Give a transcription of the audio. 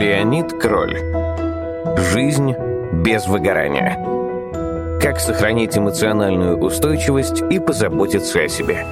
Леонид Кроль. Жизнь без выгорания. Как сохранить эмоциональную устойчивость и позаботиться о себе.